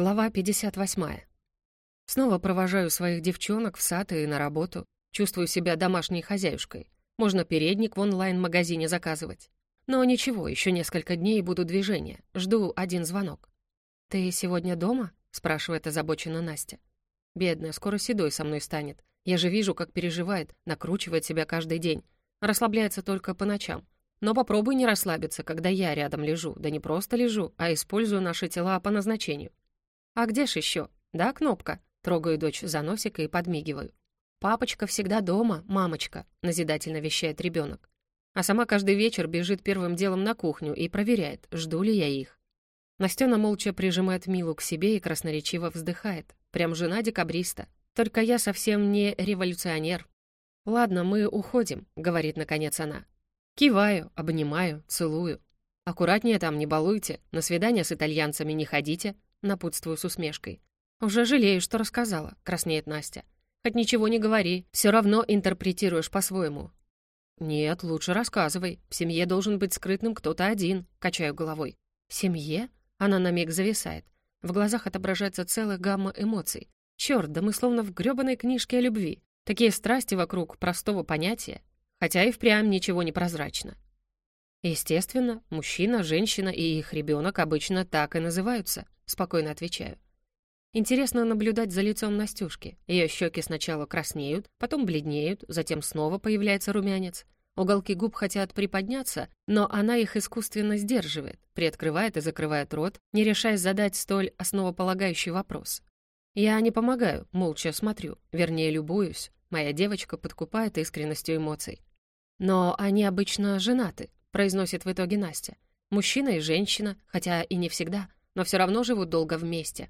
Глава 58. Снова провожаю своих девчонок в сад и на работу. Чувствую себя домашней хозяюшкой. Можно передник в онлайн-магазине заказывать. Но ничего, еще несколько дней буду движения. Жду один звонок. «Ты сегодня дома?» — спрашивает озабоченно Настя. «Бедная, скоро седой со мной станет. Я же вижу, как переживает, накручивает себя каждый день. Расслабляется только по ночам. Но попробуй не расслабиться, когда я рядом лежу. Да не просто лежу, а использую наши тела по назначению. «А где ж еще? Да, Кнопка?» Трогаю дочь за носик и подмигиваю. «Папочка всегда дома, мамочка», — назидательно вещает ребенок. А сама каждый вечер бежит первым делом на кухню и проверяет, жду ли я их. Настена молча прижимает Милу к себе и красноречиво вздыхает. Прям жена декабриста. Только я совсем не революционер. «Ладно, мы уходим», — говорит наконец она. Киваю, обнимаю, целую. «Аккуратнее там, не балуйте, на свидание с итальянцами не ходите», напутствую с усмешкой. «Уже жалею, что рассказала», — краснеет Настя. «Хоть ничего не говори, все равно интерпретируешь по-своему». «Нет, лучше рассказывай. В семье должен быть скрытным кто-то один», — качаю головой. «В семье?» Она на миг зависает. В глазах отображается целая гамма эмоций. Черт, да мы словно в грёбаной книжке о любви. Такие страсти вокруг простого понятия. Хотя и впрямь ничего не прозрачно. Естественно, мужчина, женщина и их ребенок обычно так и называются спокойно отвечаю. Интересно наблюдать за лицом Настюшки. Ее щеки сначала краснеют, потом бледнеют, затем снова появляется румянец. Уголки губ хотят приподняться, но она их искусственно сдерживает, приоткрывает и закрывает рот, не решаясь задать столь основополагающий вопрос. Я не помогаю, молча смотрю, вернее, любуюсь. Моя девочка подкупает искренностью эмоций. «Но они обычно женаты», — произносит в итоге Настя. «Мужчина и женщина, хотя и не всегда» но все равно живут долго вместе.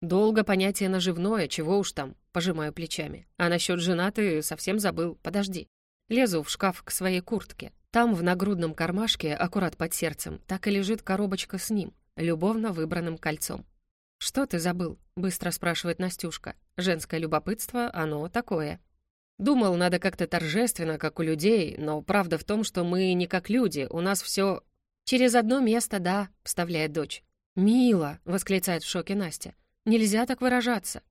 Долго понятие наживное, чего уж там, пожимаю плечами. А насчет жена ты совсем забыл, подожди. Лезу в шкаф к своей куртке. Там, в нагрудном кармашке, аккурат под сердцем, так и лежит коробочка с ним, любовно выбранным кольцом. «Что ты забыл?» — быстро спрашивает Настюшка. Женское любопытство, оно такое. Думал, надо как-то торжественно, как у людей, но правда в том, что мы не как люди, у нас все «Через одно место, да», — вставляет дочь. «Мила!» — восклицает в шоке Настя. «Нельзя так выражаться!»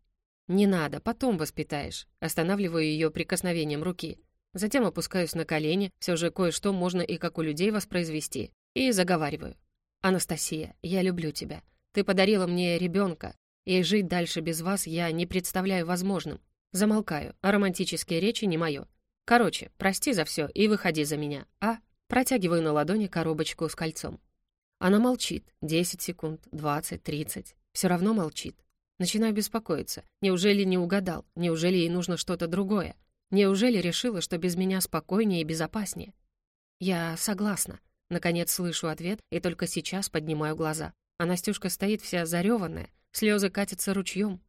«Не надо, потом воспитаешь». Останавливаю ее прикосновением руки. Затем опускаюсь на колени, все же кое-что можно и как у людей воспроизвести. И заговариваю. «Анастасия, я люблю тебя. Ты подарила мне ребенка, и жить дальше без вас я не представляю возможным. Замолкаю, а романтические речи не мое. Короче, прости за все и выходи за меня, а?» Протягиваю на ладони коробочку с кольцом. Она молчит. Десять секунд, двадцать, тридцать. Все равно молчит. Начинаю беспокоиться. Неужели не угадал? Неужели ей нужно что-то другое? Неужели решила, что без меня спокойнее и безопаснее? Я согласна. Наконец слышу ответ и только сейчас поднимаю глаза. А Настюшка стоит вся зареванная, слезы катятся ручьем.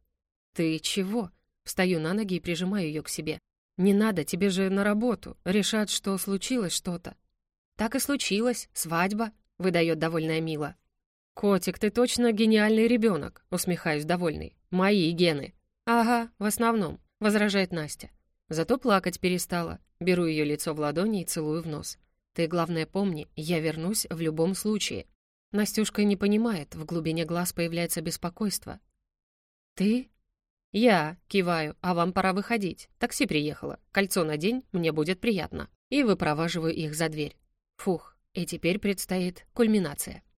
«Ты чего?» Встаю на ноги и прижимаю ее к себе. «Не надо, тебе же на работу. Решат, что случилось что-то». «Так и случилось. Свадьба», — выдает довольная Мила. «Котик, ты точно гениальный ребенок», — усмехаюсь довольный. «Мои гены». «Ага, в основном», — возражает Настя. Зато плакать перестала. Беру ее лицо в ладони и целую в нос. «Ты, главное, помни, я вернусь в любом случае». Настюшка не понимает, в глубине глаз появляется беспокойство. «Ты?» «Я», — киваю, «а вам пора выходить. Такси приехало. Кольцо на день, мне будет приятно». И выпроваживаю их за дверь. Фух, и теперь предстоит кульминация.